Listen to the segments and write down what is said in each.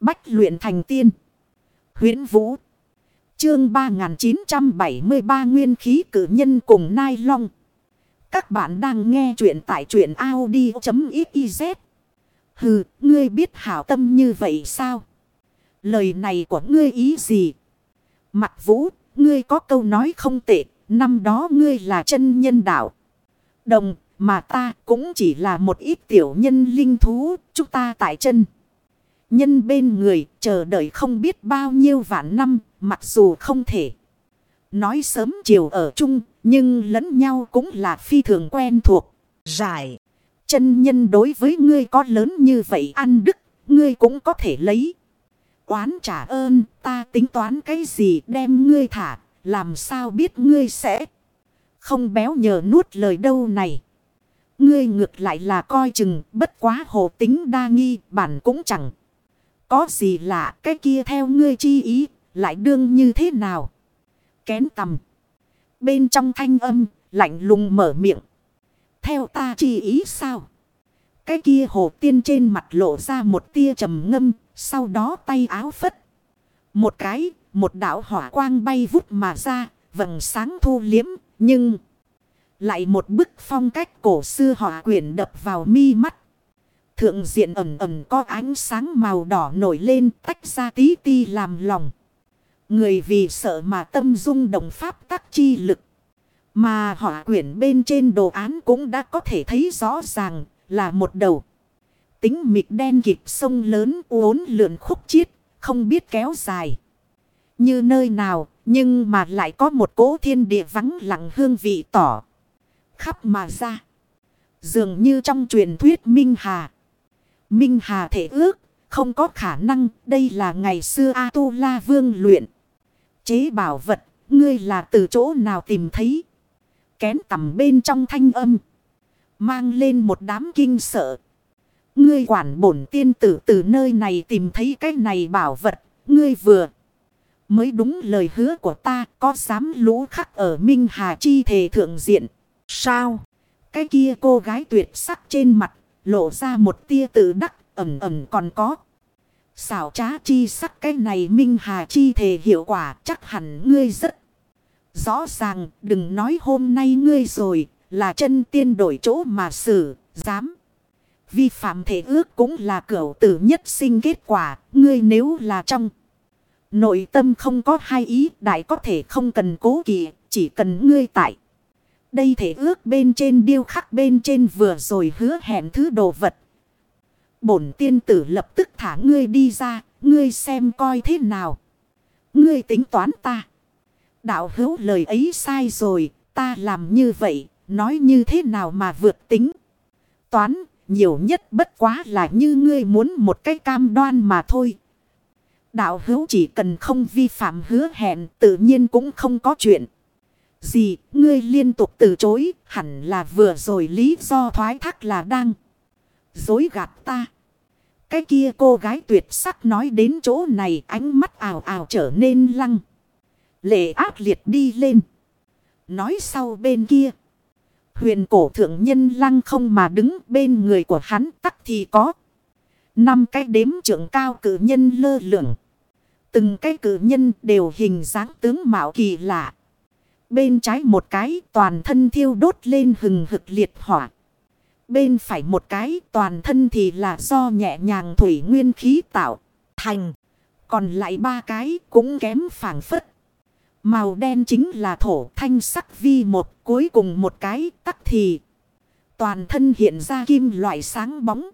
Bách luyện thành tiên. huyễn Vũ. Chương 3973 Nguyên khí cử nhân cùng Nai Long. Các bạn đang nghe truyện tại truyện Audi.xyz. Hừ, ngươi biết hảo tâm như vậy sao? Lời này của ngươi ý gì? Mặt vũ, ngươi có câu nói không tệ, năm đó ngươi là chân nhân đạo. Đồng, mà ta cũng chỉ là một ít tiểu nhân linh thú, chúng ta tại chân. Nhân bên người, chờ đợi không biết bao nhiêu vạn năm, mặc dù không thể. Nói sớm chiều ở chung, nhưng lẫn nhau cũng là phi thường quen thuộc. Giải, chân nhân đối với ngươi có lớn như vậy ăn đức, ngươi cũng có thể lấy. Quán trả ơn, ta tính toán cái gì đem ngươi thả, làm sao biết ngươi sẽ không béo nhờ nuốt lời đâu này. Ngươi ngược lại là coi chừng, bất quá hồ tính đa nghi, bản cũng chẳng. Có gì lạ, cái kia theo ngươi chi ý, lại đương như thế nào? Kén tầm. Bên trong thanh âm, lạnh lùng mở miệng. Theo ta chi ý sao? Cái kia hồ tiên trên mặt lộ ra một tia trầm ngâm, sau đó tay áo phất. Một cái, một đạo hỏa quang bay vút mà ra, vầng sáng thu liếm, nhưng... Lại một bức phong cách cổ xưa họa quyển đập vào mi mắt. Thượng diện ẩm ẩm có ánh sáng màu đỏ nổi lên tách ra tí ti làm lòng. Người vì sợ mà tâm dung động pháp tắc chi lực. Mà họ quyển bên trên đồ án cũng đã có thể thấy rõ ràng là một đầu. Tính mịt đen kịp sông lớn uốn lượn khúc chiết, không biết kéo dài. Như nơi nào, nhưng mà lại có một cố thiên địa vắng lặng hương vị tỏ. Khắp mà ra. Dường như trong truyền thuyết Minh Hà. Minh Hà thể ước, không có khả năng, đây là ngày xưa A-tu-la vương luyện. Chế bảo vật, ngươi là từ chỗ nào tìm thấy. Kén tầm bên trong thanh âm. Mang lên một đám kinh sợ. Ngươi quản bổn tiên tử từ nơi này tìm thấy cái này bảo vật. Ngươi vừa. Mới đúng lời hứa của ta có dám lũ khắc ở Minh Hà chi thể thượng diện. Sao? Cái kia cô gái tuyệt sắc trên mặt lộ ra một tia tự đắc ẩm ẩm còn có. Xảo trá chi sắc cái này Minh Hà chi thể hiệu quả chắc hẳn ngươi rất rõ ràng đừng nói hôm nay ngươi rồi là chân tiên đổi chỗ mà xử, dám. Vi phạm thể ước cũng là cửu tử nhất sinh kết quả, ngươi nếu là trong. Nội tâm không có hai ý, đại có thể không cần cố kỵ, chỉ cần ngươi tại. Đây thể ước bên trên điêu khắc bên trên vừa rồi hứa hẹn thứ đồ vật. Bổn tiên tử lập tức thả ngươi đi ra, ngươi xem coi thế nào. Ngươi tính toán ta. Đạo hữu lời ấy sai rồi, ta làm như vậy, nói như thế nào mà vượt tính. Toán, nhiều nhất bất quá là như ngươi muốn một cái cam đoan mà thôi. Đạo hữu chỉ cần không vi phạm hứa hẹn tự nhiên cũng không có chuyện. Gì, ngươi liên tục từ chối, hẳn là vừa rồi lý do thoái thác là đang dối gạt ta. Cái kia cô gái tuyệt sắc nói đến chỗ này ánh mắt ảo ảo trở nên lăng. Lệ ác liệt đi lên. Nói sau bên kia. Huyền cổ thượng nhân lăng không mà đứng bên người của hắn tắc thì có. Năm cái đếm trưởng cao cử nhân lơ lửng. Từng cái cử nhân đều hình dáng tướng mạo kỳ lạ. Bên trái một cái toàn thân thiêu đốt lên hừng hực liệt hỏa. Bên phải một cái toàn thân thì là do nhẹ nhàng thủy nguyên khí tạo thành. Còn lại ba cái cũng kém phản phất. Màu đen chính là thổ thanh sắc vi một cuối cùng một cái tắc thì. Toàn thân hiện ra kim loại sáng bóng.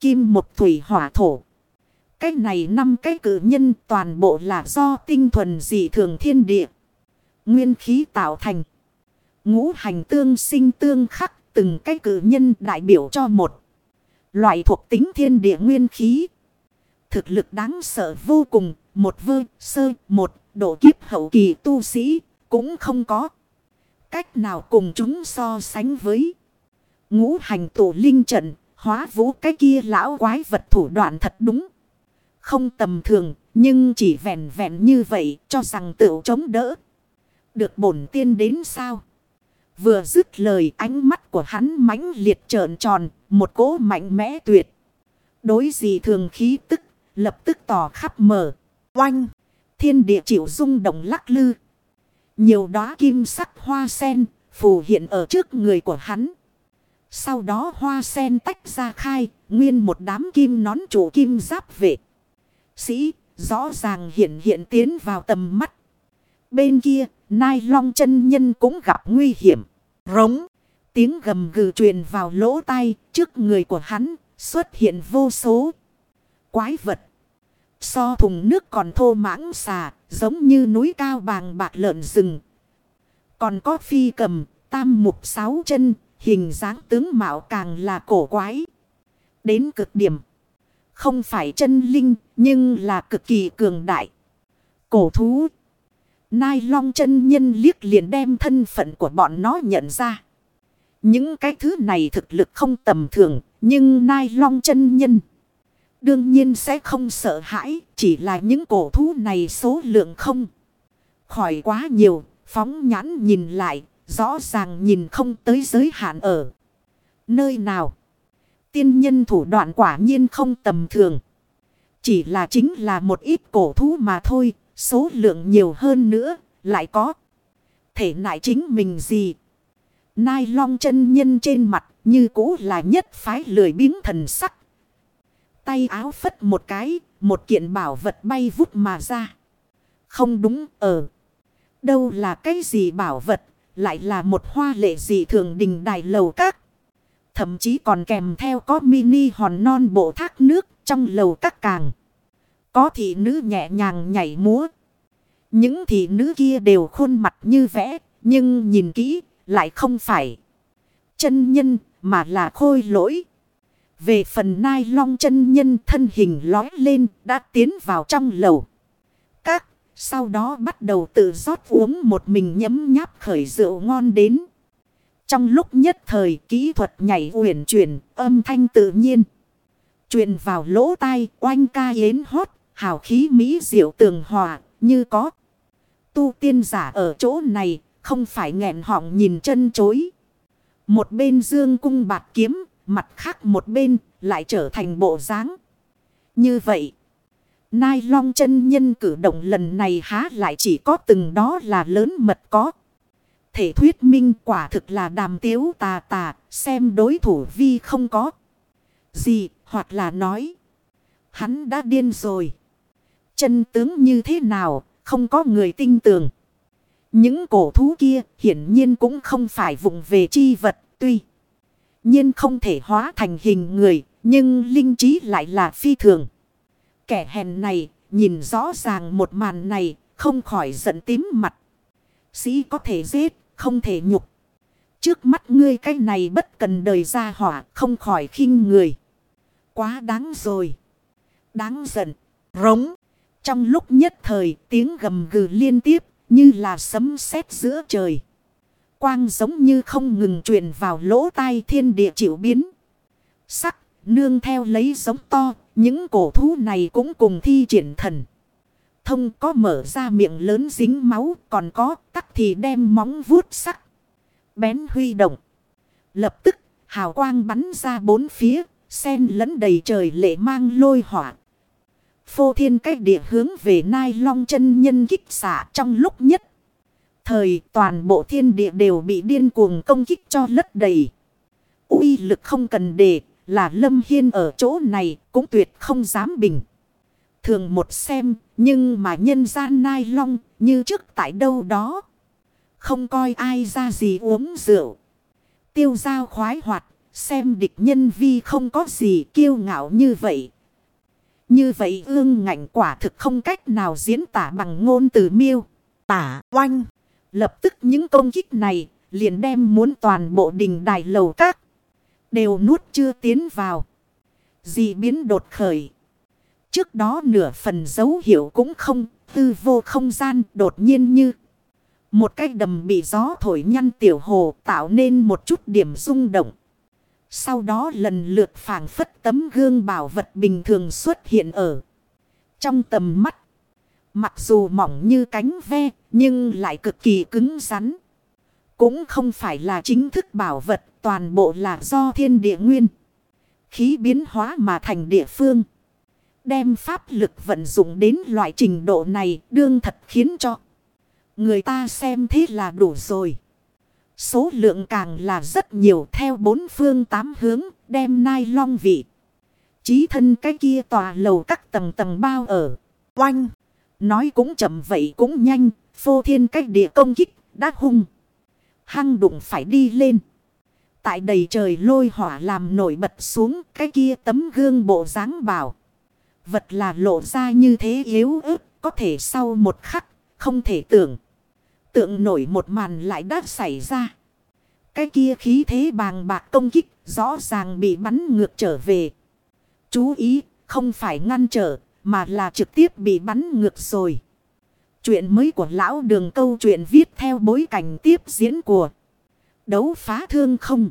Kim một thủy hỏa thổ. Cái này năm cái cử nhân toàn bộ là do tinh thuần dị thường thiên địa. Nguyên khí tạo thành. Ngũ hành tương sinh tương khắc, từng cái cử nhân đại biểu cho một. Loại thuộc tính thiên địa nguyên khí. Thực lực đáng sợ vô cùng. Một vơ, sơ, một, độ kiếp hậu kỳ tu sĩ cũng không có. Cách nào cùng chúng so sánh với. Ngũ hành tổ linh trận, hóa vũ cái kia lão quái vật thủ đoạn thật đúng. Không tầm thường, nhưng chỉ vẹn vẹn như vậy cho rằng tự chống đỡ. Được bổn tiên đến sao? Vừa dứt lời ánh mắt của hắn mãnh liệt trợn tròn, một cỗ mạnh mẽ tuyệt. Đối gì thường khí tức, lập tức tỏ khắp mở. Oanh! Thiên địa chịu rung động lắc lư. Nhiều đóa kim sắc hoa sen phù hiện ở trước người của hắn. Sau đó hoa sen tách ra khai, nguyên một đám kim nón chủ kim giáp vệ. Sĩ, rõ ràng hiện hiện tiến vào tầm mắt. Bên kia, Nai Long chân nhân cũng gặp nguy hiểm. Rống, tiếng gầm gừ truyền vào lỗ tai, trước người của hắn xuất hiện vô số quái vật. So thùng nước còn thô mãng xà, giống như núi cao bàng bạc lợn rừng. Còn có phi cầm, tam mục sáu chân, hình dáng tướng mạo càng là cổ quái. Đến cực điểm. Không phải chân linh, nhưng là cực kỳ cường đại. Cổ thú. Nai long chân nhân liếc liền đem thân phận của bọn nó nhận ra. Những cái thứ này thực lực không tầm thường, nhưng nai long chân nhân. Đương nhiên sẽ không sợ hãi, chỉ là những cổ thú này số lượng không. Khỏi quá nhiều, phóng nhãn nhìn lại, rõ ràng nhìn không tới giới hạn ở. Nơi nào? Tiên nhân thủ đoạn quả nhiên không tầm thường. Chỉ là chính là một ít cổ thú mà thôi, số lượng nhiều hơn nữa, lại có. Thể nại chính mình gì? Nai long chân nhân trên mặt như cũ là nhất phái lười biếng thần sắc. Tay áo phất một cái, một kiện bảo vật bay vút mà ra. Không đúng, ở. Đâu là cái gì bảo vật, lại là một hoa lệ gì thường đình đài lầu các. Thậm chí còn kèm theo có mini hòn non bộ thác nước trong lầu các càng. Có thị nữ nhẹ nhàng nhảy múa. Những thị nữ kia đều khuôn mặt như vẽ, nhưng nhìn kỹ lại không phải chân nhân mà là khôi lỗi. Về phần nai long chân nhân thân hình lói lên đã tiến vào trong lầu. Các sau đó bắt đầu tự rót uống một mình nhấm nháp khởi rượu ngon đến. Trong lúc nhất thời kỹ thuật nhảy uyển chuyển âm thanh tự nhiên. Truyền vào lỗ tai oanh ca yến hót hào khí mỹ diệu tường hòa như có. Tu tiên giả ở chỗ này không phải nghẹn họng nhìn chân chối. Một bên dương cung bạc kiếm, mặt khác một bên lại trở thành bộ dáng Như vậy, Nai long chân nhân cử động lần này há lại chỉ có từng đó là lớn mật có. Thể thuyết minh quả thực là đàm tiếu tà tà, xem đối thủ vi không có. Gì, hoặc là nói. Hắn đã điên rồi. Chân tướng như thế nào, không có người tin tưởng. Những cổ thú kia hiển nhiên cũng không phải vùng về chi vật tuy. nhiên không thể hóa thành hình người nhưng linh trí lại là phi thường. Kẻ hèn này nhìn rõ ràng một màn này không khỏi giận tím mặt. Sĩ có thể giết không thể nhục. Trước mắt ngươi cái này bất cần đời ra hỏa không khỏi khinh người. Quá đáng rồi. Đáng giận. Rống. Trong lúc nhất thời tiếng gầm gừ liên tiếp như là sấm sét giữa trời. Quang giống như không ngừng truyền vào lỗ tai thiên địa chịu biến. Sắc, nương theo lấy giống to, những cổ thú này cũng cùng thi triển thần. Thông có mở ra miệng lớn dính máu, còn có tắc thì đem móng vuốt sắc. Bén huy động. Lập tức, hào quang bắn ra bốn phía, sen lẫn đầy trời lệ mang lôi hỏa. Phô thiên cách địa hướng về nai long chân nhân kích xả trong lúc nhất. Thời toàn bộ thiên địa đều bị điên cuồng công kích cho lất đầy. uy lực không cần để, là Lâm Hiên ở chỗ này cũng tuyệt không dám bình. Thường một xem, nhưng mà nhân gian nai long như trước tại đâu đó. Không coi ai ra gì uống rượu. Tiêu giao khoái hoạt, xem địch nhân vi không có gì kiêu ngạo như vậy. Như vậy ương ngạnh quả thực không cách nào diễn tả bằng ngôn từ miêu. Tả, oanh. Lập tức những công kích này liền đem muốn toàn bộ đình đài lầu các. Đều nuốt chưa tiến vào. Dị biến đột khởi. Trước đó nửa phần dấu hiệu cũng không. Tư vô không gian đột nhiên như. Một cái đầm bị gió thổi nhăn tiểu hồ tạo nên một chút điểm rung động. Sau đó lần lượt phản phất tấm gương bảo vật bình thường xuất hiện ở trong tầm mắt. Mặc dù mỏng như cánh ve, nhưng lại cực kỳ cứng rắn. Cũng không phải là chính thức bảo vật, toàn bộ là do thiên địa nguyên. Khí biến hóa mà thành địa phương. Đem pháp lực vận dụng đến loại trình độ này đương thật khiến cho người ta xem thế là đủ rồi. Số lượng càng là rất nhiều theo bốn phương tám hướng, đem nai long vị. Chí thân cái kia tòa lầu các tầng tầng bao ở. Oanh! Nói cũng chậm vậy cũng nhanh. Phô thiên cách địa công kích, đã hung. Hăng đụng phải đi lên. Tại đầy trời lôi hỏa làm nổi bật xuống cái kia tấm gương bộ dáng bảo. Vật là lộ ra như thế yếu ớt, có thể sau một khắc, không thể tưởng. Tượng nổi một màn lại đã xảy ra. Cái kia khí thế bàng bạc công kích rõ ràng bị bắn ngược trở về. Chú ý, không phải ngăn trở, mà là trực tiếp bị bắn ngược rồi. Chuyện mới của lão đường câu chuyện viết theo bối cảnh tiếp diễn của đấu phá thương không.